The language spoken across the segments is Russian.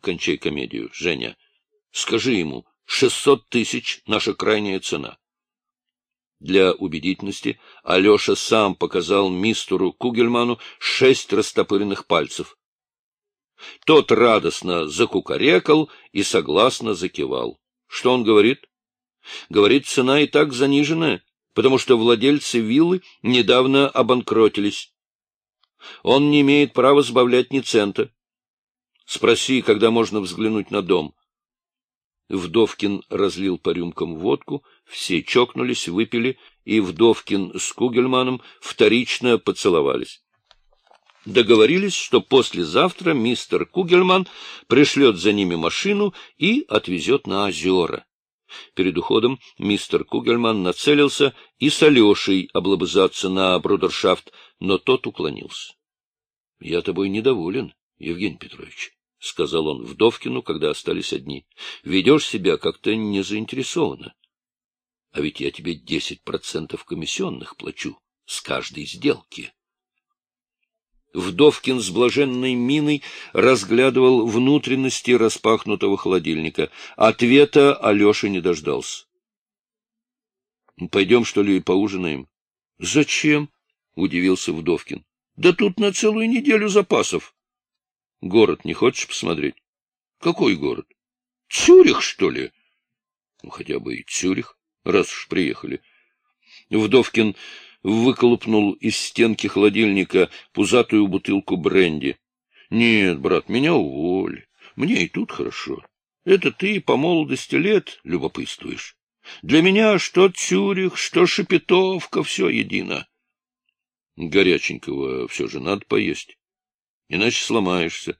кончай комедию, Женя. Скажи ему, шестьсот тысяч — наша крайняя цена. Для убедительности Алеша сам показал мистеру Кугельману шесть растопыренных пальцев. Тот радостно закукарекал и согласно закивал. Что он говорит? Говорит, цена и так заниженная, потому что владельцы виллы недавно обанкротились. Он не имеет права сбавлять ни цента. Спроси, когда можно взглянуть на дом. Вдовкин разлил по рюмкам водку, все чокнулись, выпили, и Вдовкин с Кугельманом вторично поцеловались. Договорились, что послезавтра мистер Кугельман пришлет за ними машину и отвезет на озера. Перед уходом мистер Кугельман нацелился и с Алешей облобызаться на брудершафт, но тот уклонился. — Я тобой недоволен, Евгений Петрович, — сказал он Вдовкину, когда остались одни. — Ведешь себя как-то незаинтересованно. А ведь я тебе десять процентов комиссионных плачу с каждой сделки. Вдовкин с блаженной миной разглядывал внутренности распахнутого холодильника. Ответа Алеша не дождался. — Пойдем, что ли, поужинаем? — Зачем? — удивился Вдовкин. — Да тут на целую неделю запасов. — Город не хочешь посмотреть? — Какой город? — Цюрих, что ли? — Ну, хотя бы и Цюрих, раз уж приехали. Вдовкин выколупнул из стенки холодильника пузатую бутылку бренди. — Нет, брат, меня уволь. Мне и тут хорошо. Это ты по молодости лет любопытствуешь. Для меня что Цюрих, что Шепетовка, все едино. Горяченького все же надо поесть, иначе сломаешься.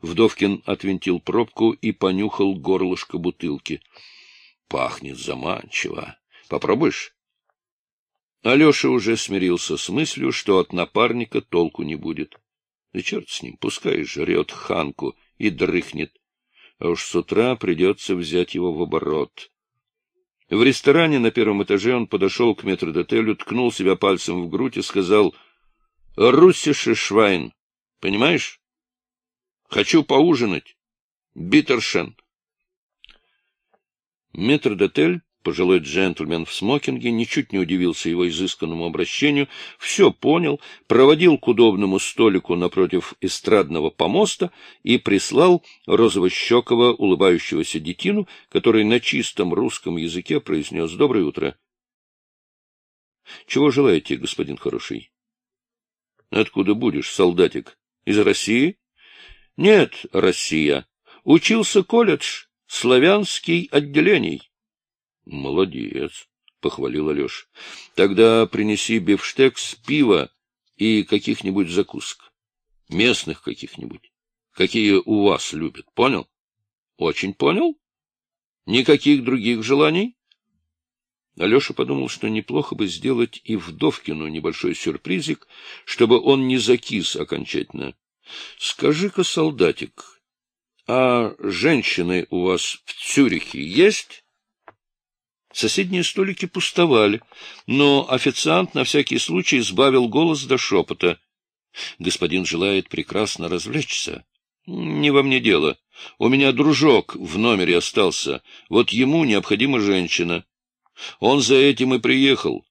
Вдовкин отвинтил пробку и понюхал горлышко бутылки. Пахнет заманчиво. Попробуешь? Алеша уже смирился с мыслью, что от напарника толку не будет. Да черт с ним, пускай жрет ханку и дрыхнет. А уж с утра придется взять его в оборот. В ресторане на первом этаже он подошел к метрдотелю, ткнул себя пальцем в грудь и сказал «Руссише Швайн, понимаешь? Хочу поужинать. Биттершен». Метрдотель Пожилой джентльмен в смокинге ничуть не удивился его изысканному обращению, все понял, проводил к удобному столику напротив эстрадного помоста и прислал розовощекого улыбающегося детину, который на чистом русском языке произнес «Доброе утро». — Чего желаете, господин хороший? — Откуда будешь, солдатик? Из России? — Нет, Россия. Учился колледж, славянский отделений. — Молодец, — похвалил Алеша. — Тогда принеси бифштекс, пиво и каких-нибудь закусок. Местных каких-нибудь. Какие у вас любят, понял? — Очень понял. Никаких других желаний? Алеша подумал, что неплохо бы сделать и Вдовкину небольшой сюрпризик, чтобы он не закис окончательно. — Скажи-ка, солдатик, а женщины у вас в Цюрихе есть? Соседние столики пустовали, но официант на всякий случай сбавил голос до шепота. Господин желает прекрасно развлечься. Не во мне дело. У меня дружок в номере остался. Вот ему необходима женщина. Он за этим и приехал.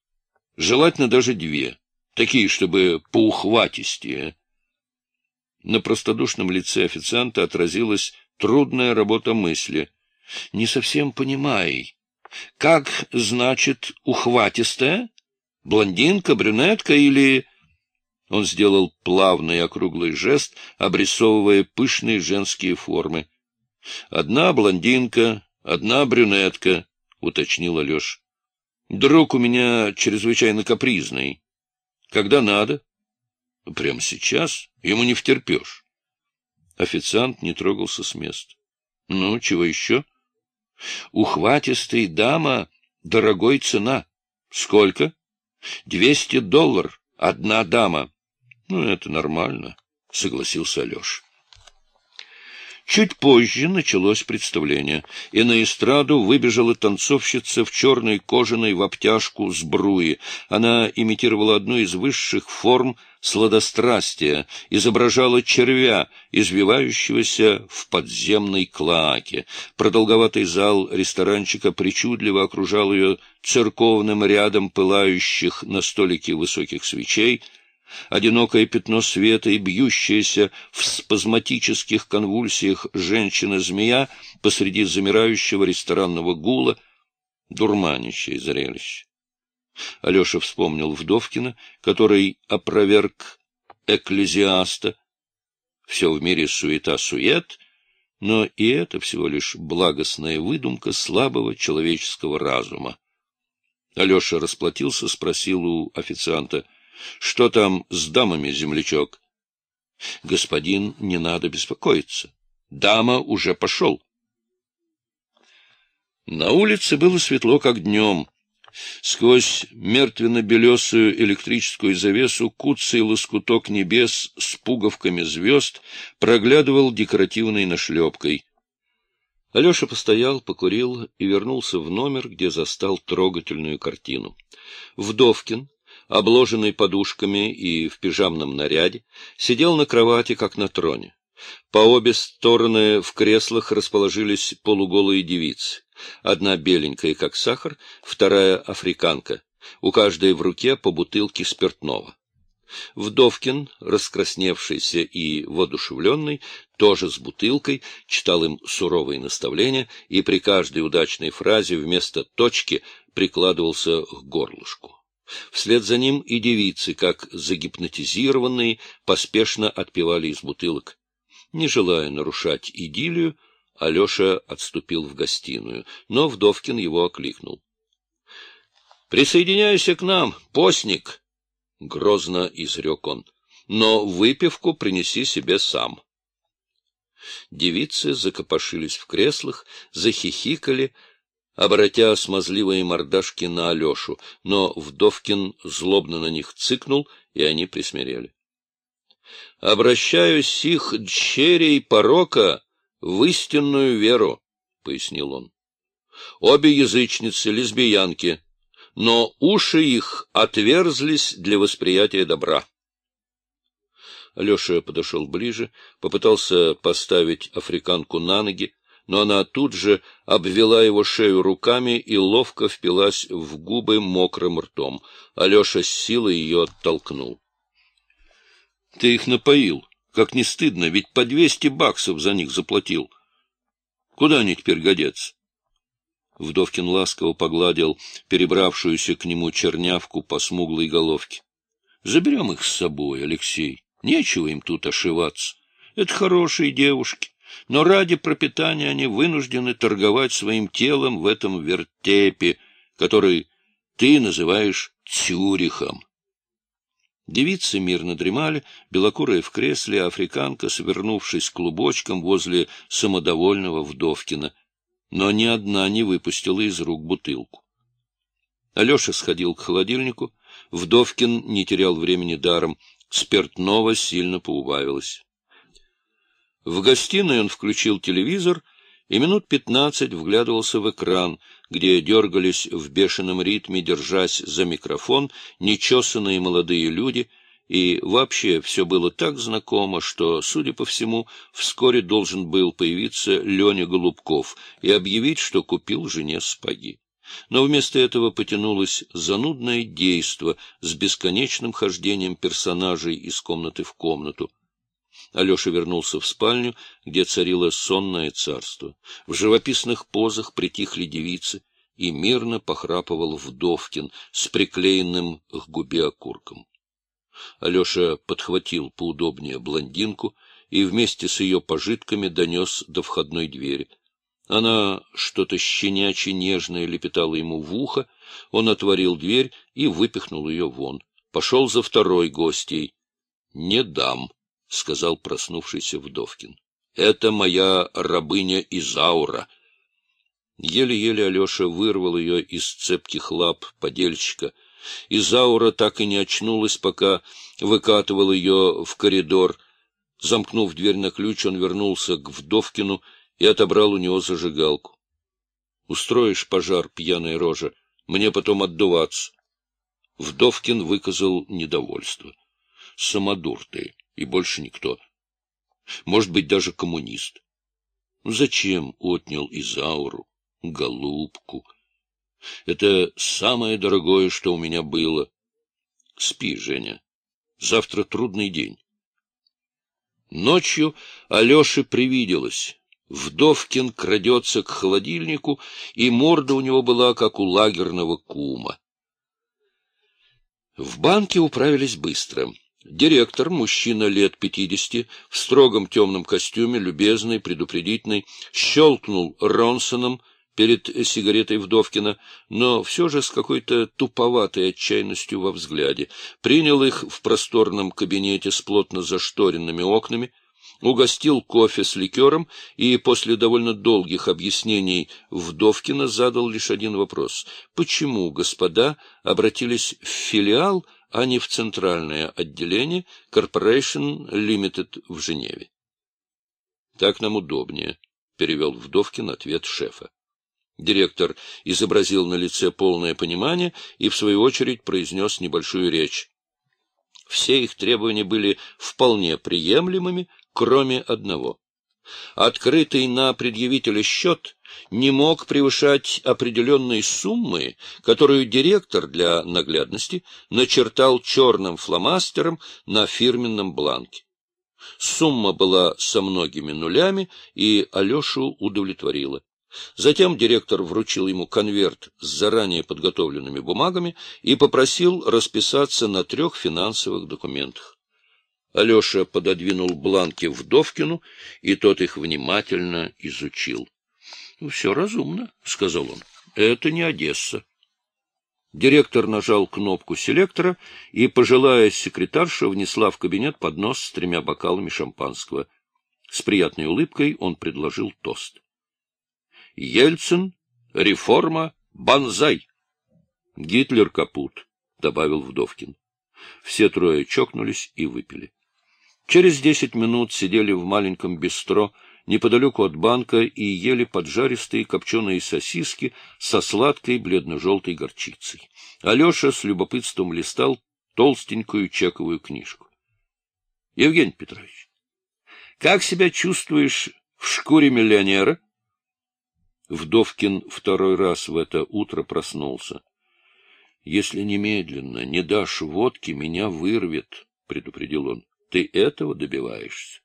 Желательно даже две. Такие, чтобы поухватистее. На простодушном лице официанта отразилась трудная работа мысли. — Не совсем понимай. Как, значит, ухватистая? Блондинка, брюнетка или... Он сделал плавный округлый жест, обрисовывая пышные женские формы. — Одна блондинка, одна брюнетка, — уточнил Алеша. — Друг у меня чрезвычайно капризный. Когда надо? — Прямо сейчас. Ему не втерпешь. Официант не трогался с места. — Ну, чего еще? — Ухватистый дама дорогой цена. Сколько? Двести доллар. Одна дама. Ну, это нормально, согласился Алеша. Чуть позже началось представление, и на эстраду выбежала танцовщица в черной кожаной в обтяжку с бруи. Она имитировала одну из высших форм сладострастия, изображала червя, извивающегося в подземной клоаке. Продолговатый зал ресторанчика причудливо окружал ее церковным рядом пылающих на столике высоких свечей — одинокое пятно света и бьющаяся в спазматических конвульсиях женщина-змея посреди замирающего ресторанного гула, дурманящее зрелище. Алеша вспомнил Вдовкина, который опроверг экклезиаста. Все в мире суета-сует, но и это всего лишь благостная выдумка слабого человеческого разума. Алеша расплатился, спросил у официанта, что там с дамами, землячок? Господин, не надо беспокоиться. Дама уже пошел. На улице было светло, как днем. Сквозь мертвенно-белесую электрическую завесу куцый лоскуток небес с пуговками звезд проглядывал декоративной нашлепкой. Алеша постоял, покурил и вернулся в номер, где застал трогательную картину. Вдовкин, обложенный подушками и в пижамном наряде, сидел на кровати, как на троне. По обе стороны в креслах расположились полуголые девицы. Одна беленькая, как сахар, вторая — африканка. У каждой в руке по бутылке спиртного. Вдовкин, раскрасневшийся и воодушевленный, тоже с бутылкой, читал им суровые наставления и при каждой удачной фразе вместо точки прикладывался к горлышку. Вслед за ним и девицы, как загипнотизированные, поспешно отпивали из бутылок. Не желая нарушать идиллию, Алеша отступил в гостиную, но Вдовкин его окликнул. — Присоединяйся к нам, постник! — грозно изрек он. — Но выпивку принеси себе сам. Девицы закопошились в креслах, захихикали, обратя смазливые мордашки на Алешу, но Вдовкин злобно на них цыкнул, и они присмирели. — Обращаю сих дщерей порока в истинную веру, — пояснил он. — Обе язычницы, лесбиянки, но уши их отверзлись для восприятия добра. Алеша подошел ближе, попытался поставить африканку на ноги, но она тут же обвела его шею руками и ловко впилась в губы мокрым ртом. Алеша с силой ее оттолкнул. — Ты их напоил. Как не стыдно, ведь по двести баксов за них заплатил. Куда они теперь годятся? Вдовкин ласково погладил перебравшуюся к нему чернявку по смуглой головке. — Заберем их с собой, Алексей. Нечего им тут ошиваться. Это хорошие девушки но ради пропитания они вынуждены торговать своим телом в этом вертепе, который ты называешь Цюрихом. Девицы мирно дремали, белокурая в кресле, африканка, свернувшись клубочком возле самодовольного Вдовкина, но ни одна не выпустила из рук бутылку. Алеша сходил к холодильнику, Вдовкин не терял времени даром, спиртного сильно поубавилось. В гостиной он включил телевизор и минут пятнадцать вглядывался в экран, где дергались в бешеном ритме, держась за микрофон, нечесанные молодые люди, и вообще все было так знакомо, что, судя по всему, вскоре должен был появиться Леня Голубков и объявить, что купил жене спаги. Но вместо этого потянулось занудное действо с бесконечным хождением персонажей из комнаты в комнату. Алеша вернулся в спальню, где царило сонное царство. В живописных позах притихли девицы, и мирно похрапывал Вдовкин с приклеенным к губе окурком. Алеша подхватил поудобнее блондинку и вместе с ее пожитками донес до входной двери. Она что-то щенячье нежное лепетала ему в ухо, он отворил дверь и выпихнул ее вон. Пошел за второй гостьей. — Не дам, — сказал проснувшийся Вдовкин. — Это моя рабыня Изаура. Еле-еле Алеша вырвал ее из цепких лап подельщика. Изаура так и не очнулась, пока выкатывал ее в коридор. Замкнув дверь на ключ, он вернулся к Вдовкину и отобрал у него зажигалку. — Устроишь пожар, пьяная рожа, мне потом отдуваться. Вдовкин выказал недовольство. Самодур ты, и больше никто. Может быть, даже коммунист. Зачем отнял Изауру, голубку? Это самое дорогое, что у меня было. Спи, Женя. Завтра трудный день. Ночью Алёше привиделось. Вдовкин крадется к холодильнику, и морда у него была, как у лагерного кума. В банке управились быстро. Директор, мужчина лет пятидесяти, в строгом темном костюме, любезный, предупредительный, щелкнул Ронсоном перед сигаретой Вдовкина, но все же с какой-то туповатой отчаянностью во взгляде, принял их в просторном кабинете с плотно зашторенными окнами, угостил кофе с ликером и после довольно долгих объяснений Вдовкина задал лишь один вопрос. Почему господа обратились в филиал, а не в центральное отделение Corporation Limited в Женеве? — Так нам удобнее, — перевел Вдовкин ответ шефа. Директор изобразил на лице полное понимание и, в свою очередь, произнес небольшую речь. Все их требования были вполне приемлемыми, кроме одного. Открытый на предъявителя счет не мог превышать определенной суммы, которую директор для наглядности начертал черным фломастером на фирменном бланке. Сумма была со многими нулями, и Алешу удовлетворила. Затем директор вручил ему конверт с заранее подготовленными бумагами и попросил расписаться на трех финансовых документах. Алеша пододвинул бланки Вдовкину, и тот их внимательно изучил. — Все разумно, — сказал он. — Это не Одесса. Директор нажал кнопку селектора, и пожилая секретарша внесла в кабинет поднос с тремя бокалами шампанского. С приятной улыбкой он предложил тост. Ельцин, реформа, банзай. Гитлер капут, — добавил Вдовкин. Все трое чокнулись и выпили. Через десять минут сидели в маленьком бистро неподалеку от банка и ели поджаристые копченые сосиски со сладкой бледно-желтой горчицей. Алеша с любопытством листал толстенькую чековую книжку. — Евгений Петрович, как себя чувствуешь в шкуре миллионера? Вдовкин второй раз в это утро проснулся. — Если немедленно не дашь водки, меня вырвет, — предупредил он. — Ты этого добиваешься.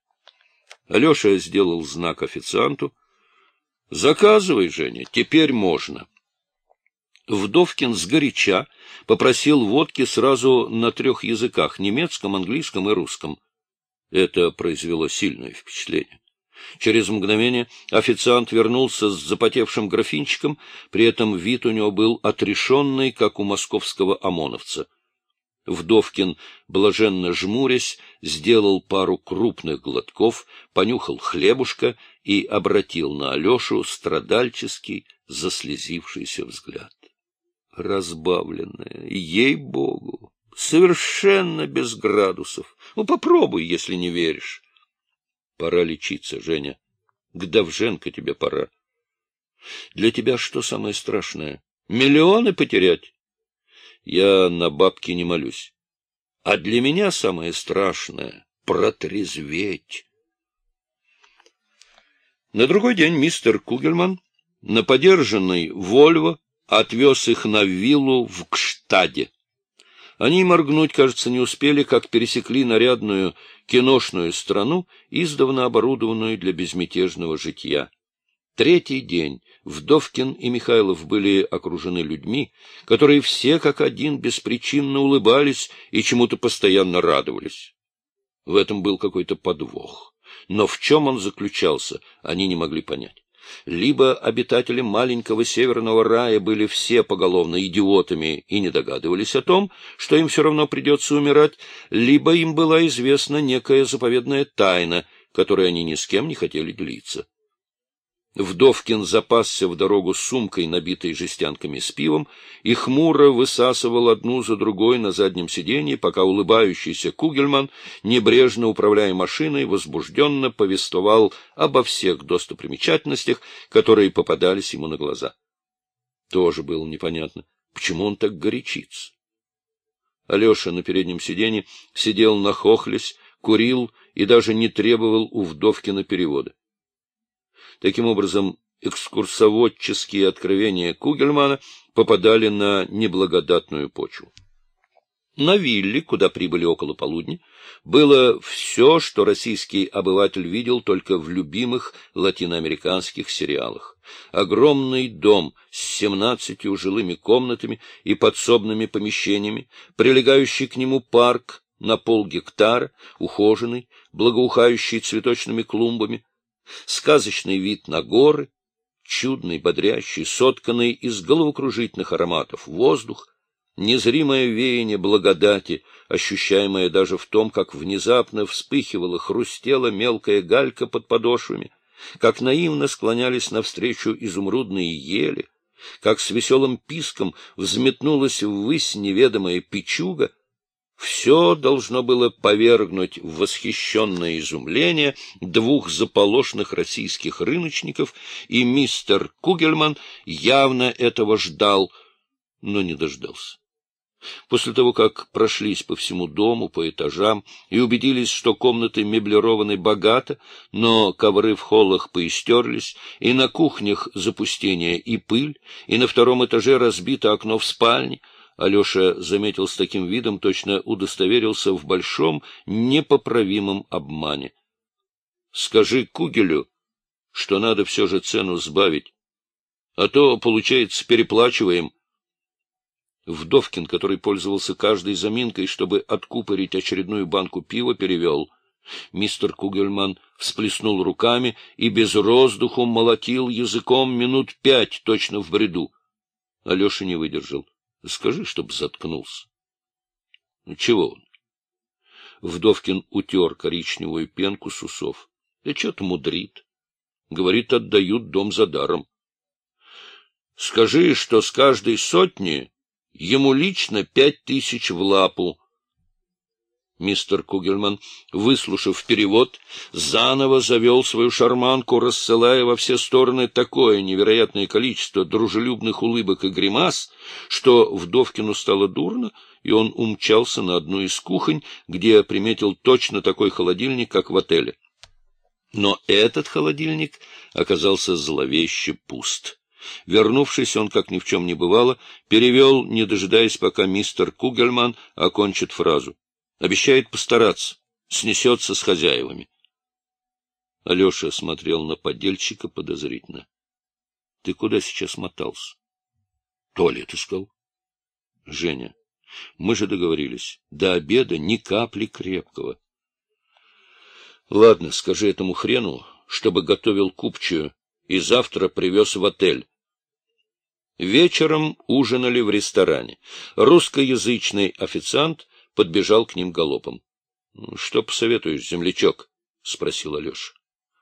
Алеша сделал знак официанту. — Заказывай, Женя, теперь можно. Вдовкин сгоряча попросил водки сразу на трех языках — немецком, английском и русском. Это произвело сильное впечатление. Через мгновение официант вернулся с запотевшим графинчиком, при этом вид у него был отрешенный, как у московского ОМОНовца. Вдовкин, блаженно жмурясь, сделал пару крупных глотков, понюхал хлебушка и обратил на Алешу страдальческий, заслезившийся взгляд. Разбавленная, ей-богу, совершенно без градусов. Ну, попробуй, если не веришь. Пора лечиться, Женя. К Давженко тебе пора. Для тебя что самое страшное? Миллионы потерять? Я на бабки не молюсь. А для меня самое страшное — протрезветь. На другой день мистер Кугельман на подержанной «Вольво» отвез их на виллу в Кштаде. Они моргнуть, кажется, не успели, как пересекли нарядную киношную страну, издавна оборудованную для безмятежного житья. Третий день Вдовкин и Михайлов были окружены людьми, которые все как один беспричинно улыбались и чему-то постоянно радовались. В этом был какой-то подвох. Но в чем он заключался, они не могли понять. Либо обитатели маленького северного рая были все поголовно идиотами и не догадывались о том, что им все равно придется умирать, либо им была известна некая заповедная тайна, которой они ни с кем не хотели делиться. Вдовкин запасся в дорогу сумкой, набитой жестянками с пивом, и хмуро высасывал одну за другой на заднем сиденье, пока улыбающийся Кугельман, небрежно управляя машиной, возбужденно повествовал обо всех достопримечательностях, которые попадались ему на глаза. Тоже было непонятно, почему он так горячится. Алеша на переднем сиденье сидел нахохлясь, курил и даже не требовал у Вдовкина перевода. Таким образом, экскурсоводческие откровения Кугельмана попадали на неблагодатную почву. На вилле, куда прибыли около полудня, было все, что российский обыватель видел только в любимых латиноамериканских сериалах. Огромный дом с семнадцатью жилыми комнатами и подсобными помещениями, прилегающий к нему парк на полгектара, ухоженный, благоухающий цветочными клумбами, сказочный вид на горы, чудный, бодрящий, сотканный из головокружительных ароматов воздух, незримое веяние благодати, ощущаемое даже в том, как внезапно вспыхивала, хрустела мелкая галька под подошвами, как наивно склонялись навстречу изумрудные ели, как с веселым писком взметнулась ввысь неведомая печуга, все должно было повергнуть в восхищенное изумление двух заполошных российских рыночников, и мистер Кугельман явно этого ждал, но не дождался. После того, как прошлись по всему дому, по этажам, и убедились, что комнаты меблированы богато, но ковры в холлах поистерлись, и на кухнях запустение и пыль, и на втором этаже разбито окно в спальне — Алеша заметил с таким видом, точно удостоверился в большом, непоправимом обмане. — Скажи Кугелю, что надо все же цену сбавить, а то, получается, переплачиваем. Вдовкин, который пользовался каждой заминкой, чтобы откупорить очередную банку пива, перевел. Мистер Кугельман всплеснул руками и без роздуху молотил языком минут пять точно в бреду. Алеша не выдержал. Скажи, чтоб заткнулся. Ну, чего он? Вдовкин утер коричневую пенку с усов. Да что-то мудрит. Говорит, отдают дом за даром. Скажи, что с каждой сотни ему лично пять тысяч в лапу, Мистер Кугельман, выслушав перевод, заново завел свою шарманку, рассылая во все стороны такое невероятное количество дружелюбных улыбок и гримас, что Вдовкину стало дурно, и он умчался на одну из кухонь, где приметил точно такой холодильник, как в отеле. Но этот холодильник оказался зловеще пуст. Вернувшись, он, как ни в чем не бывало, перевел, не дожидаясь, пока мистер Кугельман окончит фразу. Обещает постараться, снесется с хозяевами. Алеша смотрел на подельщика подозрительно. — Ты куда сейчас мотался? — Туалет искал. — Женя, мы же договорились, до обеда ни капли крепкого. — Ладно, скажи этому хрену, чтобы готовил купчую и завтра привез в отель. Вечером ужинали в ресторане. Русскоязычный официант подбежал к ним галопом. — Что посоветуешь, землячок? — спросил Алеша.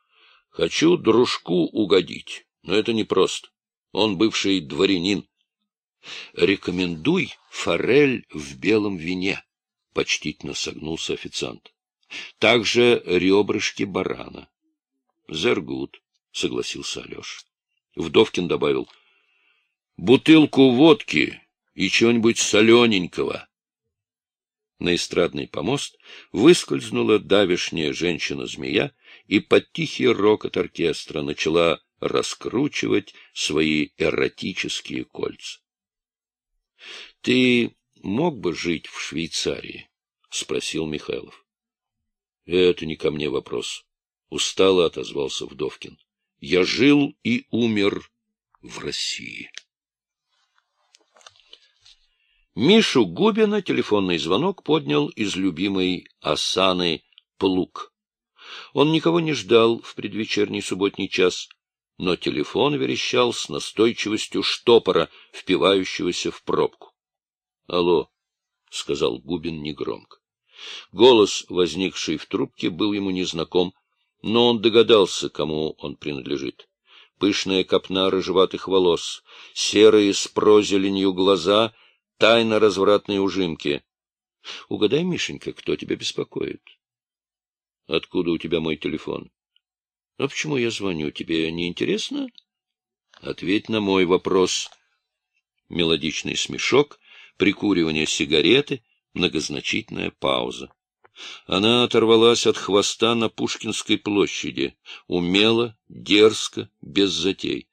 — Хочу дружку угодить, но это непросто. Он бывший дворянин. — Рекомендуй форель в белом вине, — почтительно согнулся официант. — Также ребрышки барана. — Зергут, — согласился Алеша. Вдовкин добавил. — Бутылку водки и чего-нибудь солененького. На эстрадный помост выскользнула давишняя женщина-змея и под тихий рокот оркестра начала раскручивать свои эротические кольца. — Ты мог бы жить в Швейцарии? — спросил Михайлов. — Это не ко мне вопрос. Устало отозвался Вдовкин. — Я жил и умер в России. Мишу Губина телефонный звонок поднял из любимой Асаны Плуг. Он никого не ждал в предвечерний субботний час, но телефон верещал с настойчивостью штопора, впивающегося в пробку. — Алло, — сказал Губин негромко. Голос, возникший в трубке, был ему незнаком, но он догадался, кому он принадлежит. пышная копна рыжеватых волос, серые с прозеленью глаза, тайно развратные ужимки. — Угадай, Мишенька, кто тебя беспокоит? — Откуда у тебя мой телефон? — А почему я звоню? Тебе не интересно? — Ответь на мой вопрос. Мелодичный смешок, прикуривание сигареты, многозначительная пауза. Она оторвалась от хвоста на Пушкинской площади, умело, дерзко, без затей.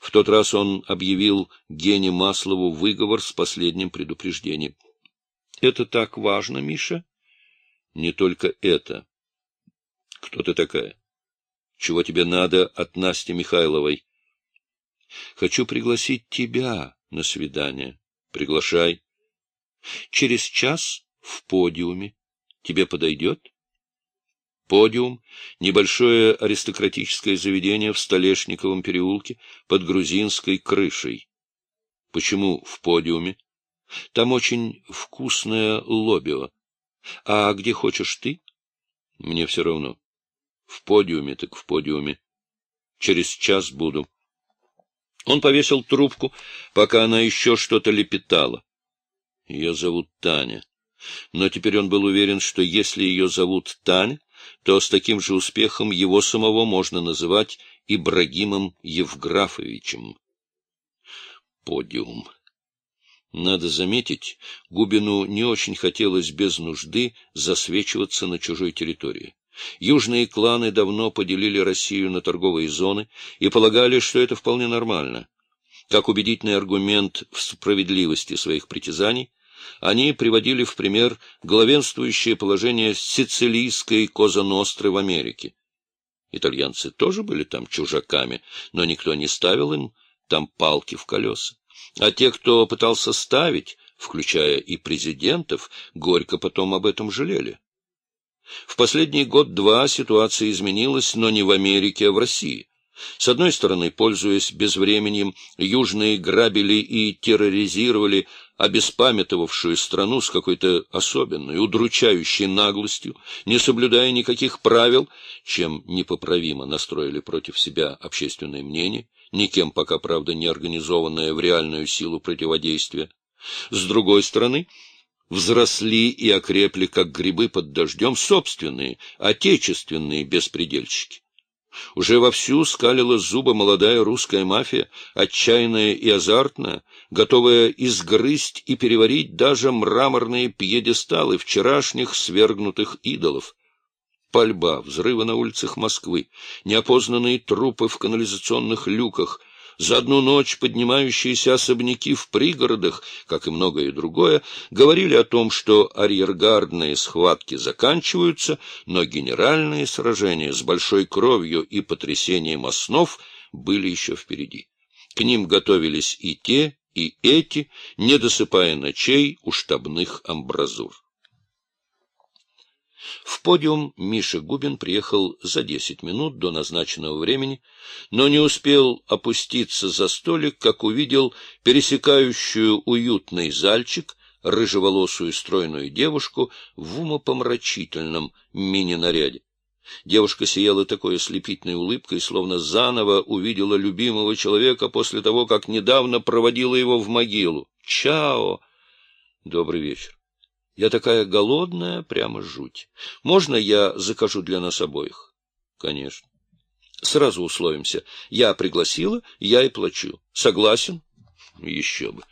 В тот раз он объявил Гене Маслову выговор с последним предупреждением. — Это так важно, Миша? — Не только это. — Кто ты такая? Чего тебе надо от Насти Михайловой? — Хочу пригласить тебя на свидание. — Приглашай. — Через час в подиуме. Тебе подойдет? Подиум — небольшое аристократическое заведение в Столешниковом переулке под грузинской крышей. Почему в подиуме? Там очень вкусное лобио. А где хочешь ты? Мне все равно. В подиуме так в подиуме. Через час буду. Он повесил трубку, пока она еще что-то лепетала. Ее зовут Таня. Но теперь он был уверен, что если ее зовут Таня, то с таким же успехом его самого можно называть Ибрагимом Евграфовичем. Подиум. Надо заметить, Губину не очень хотелось без нужды засвечиваться на чужой территории. Южные кланы давно поделили Россию на торговые зоны и полагали, что это вполне нормально. Как убедительный аргумент в справедливости своих притязаний, они приводили в пример главенствующее положение сицилийской Коза Ностры в Америке. Итальянцы тоже были там чужаками, но никто не ставил им там палки в колеса. А те, кто пытался ставить, включая и президентов, горько потом об этом жалели. В последний год-два ситуация изменилась, но не в Америке, а в России. С одной стороны, пользуясь безвременем, южные грабили и терроризировали обеспамятовавшую страну с какой-то особенной, удручающей наглостью, не соблюдая никаких правил, чем непоправимо настроили против себя общественное мнение, никем пока, правда, не организованное в реальную силу противодействия. С другой стороны, взросли и окрепли, как грибы под дождем, собственные, отечественные беспредельщики. Уже вовсю скалила зубы молодая русская мафия, отчаянная и азартная, готовая изгрызть и переварить даже мраморные пьедесталы вчерашних свергнутых идолов. Пальба, взрывы на улицах Москвы, неопознанные трупы в канализационных люках — за одну ночь поднимающиеся особняки в пригородах, как и многое другое, говорили о том, что арьергардные схватки заканчиваются, но генеральные сражения с большой кровью и потрясением основ были еще впереди. К ним готовились и те, и эти, не досыпая ночей у штабных амбразур. В подиум Миша Губин приехал за десять минут до назначенного времени, но не успел опуститься за столик, как увидел пересекающую уютный зальчик рыжеволосую стройную девушку в умопомрачительном мини-наряде. Девушка сияла такой ослепительной улыбкой, словно заново увидела любимого человека после того, как недавно проводила его в могилу. «Чао!» «Добрый вечер. Я такая голодная, прямо жуть. Можно я закажу для нас обоих? Конечно. Сразу условимся. Я пригласила, я и плачу. Согласен? Еще бы.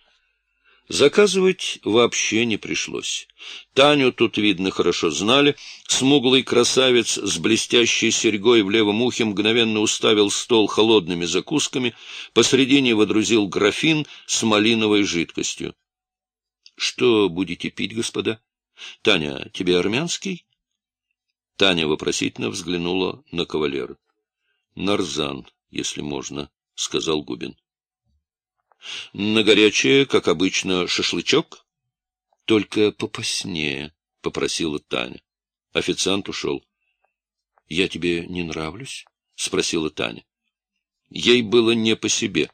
Заказывать вообще не пришлось. Таню тут, видно, хорошо знали. Смуглый красавец с блестящей серьгой в левом ухе мгновенно уставил стол холодными закусками, посредине водрузил графин с малиновой жидкостью. Что будете пить, господа? Таня, тебе армянский? Таня вопросительно взглянула на кавалера. Нарзан, если можно, — сказал Губин. — На горячее, как обычно, шашлычок? — Только попаснее, — попросила Таня. Официант ушел. — Я тебе не нравлюсь? — спросила Таня. Ей было не по себе.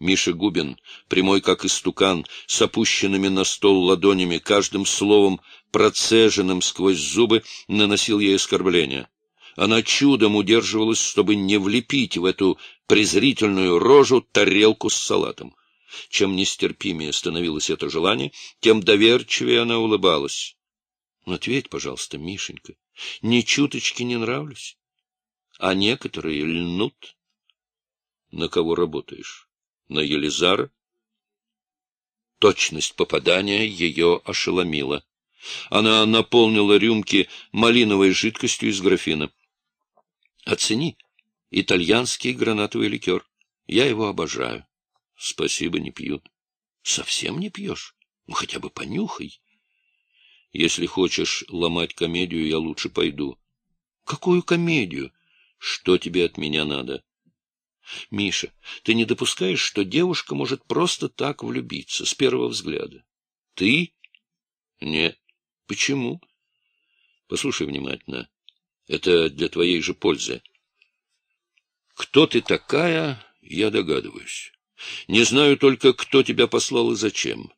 Миша Губин, прямой как истукан, с опущенными на стол ладонями, каждым словом, процеженным сквозь зубы, наносил ей оскорбления. Она чудом удерживалась, чтобы не влепить в эту презрительную рожу тарелку с салатом. Чем нестерпимее становилось это желание, тем доверчивее она улыбалась. — Ответь, пожалуйста, Мишенька, ни чуточки не нравлюсь, а некоторые льнут. — На кого работаешь? На Елизара? Точность попадания ее ошеломила. Она наполнила рюмки малиновой жидкостью из графина. — Оцени. Итальянский гранатовый ликер. Я его обожаю. — Спасибо, не пью. — Совсем не пьешь? Ну, хотя бы понюхай. Если хочешь ломать комедию, я лучше пойду. — Какую комедию? Что тебе от меня надо? — Миша, ты не допускаешь, что девушка может просто так влюбиться, с первого взгляда? — Ты? — Нет. — Почему? — Послушай внимательно. Это для твоей же пользы. Кто ты такая, я догадываюсь. Не знаю только, кто тебя послал и зачем.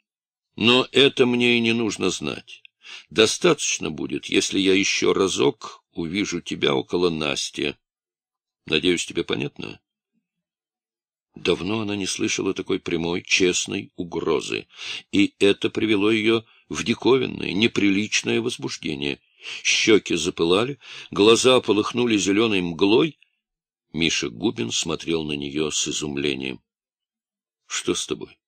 Но это мне и не нужно знать. Достаточно будет, если я еще разок увижу тебя около Насти. Надеюсь, тебе понятно? Давно она не слышала такой прямой, честной угрозы, и это привело ее в диковинное, неприличное возбуждение. Щеки запылали, глаза полыхнули зеленой мглой. Миша Губин смотрел на нее с изумлением. — Что с тобой?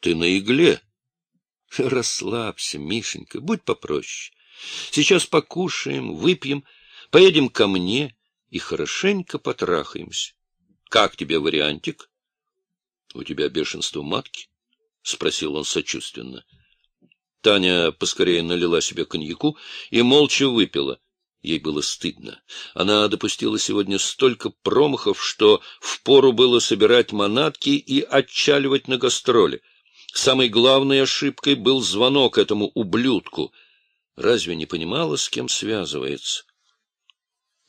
Ты на игле? — Расслабься, Мишенька, будь попроще. Сейчас покушаем, выпьем, поедем ко мне и хорошенько потрахаемся. Как тебе вариантик? — У тебя бешенство матки? — спросил он сочувственно. Таня поскорее налила себе коньяку и молча выпила. Ей было стыдно. Она допустила сегодня столько промахов, что впору было собирать манатки и отчаливать на гастроли. Самой главной ошибкой был звонок этому ублюдку. Разве не понимала, с кем связывается?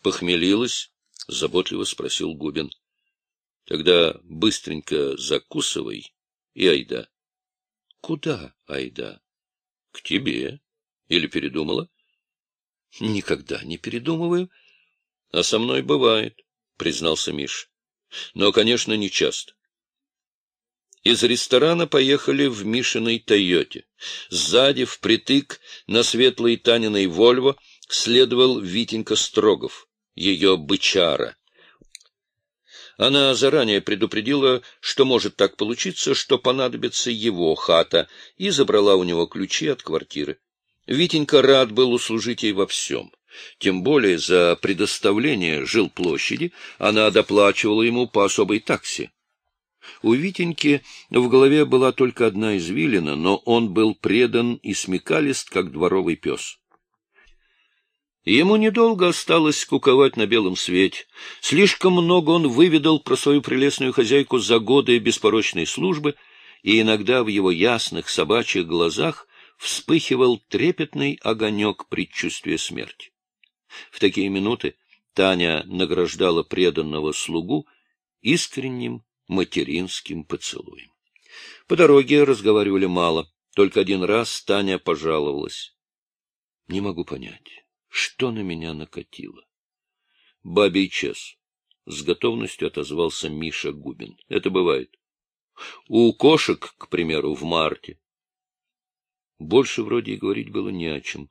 Похмелилась? — заботливо спросил Губин. — Тогда быстренько закусывай и айда. — Куда айда? — К тебе. Или передумала? — Никогда не передумываю. — А со мной бывает, — признался Миш. — Но, конечно, не часто. Из ресторана поехали в Мишиной «Тойоте». Сзади, впритык, на светлой Таниной «Вольво» следовал Витенька Строгов, ее бычара. Она заранее предупредила, что может так получиться, что понадобится его хата, и забрала у него ключи от квартиры. Витенька рад был услужить ей во всем. Тем более за предоставление жилплощади она доплачивала ему по особой таксе. У Витеньки в голове была только одна извилина, но он был предан и смекалист, как дворовый пес. Ему недолго осталось куковать на белом свете. Слишком много он выведал про свою прелестную хозяйку за годы беспорочной службы, и иногда в его ясных собачьих глазах вспыхивал трепетный огонек предчувствия смерти. В такие минуты Таня награждала преданного слугу искренним материнским поцелуем. По дороге разговаривали мало, только один раз Таня пожаловалась. — Не могу понять. Что на меня накатило? Бабий час. С готовностью отозвался Миша Губин. Это бывает. У кошек, к примеру, в марте. Больше вроде и говорить было не о чем.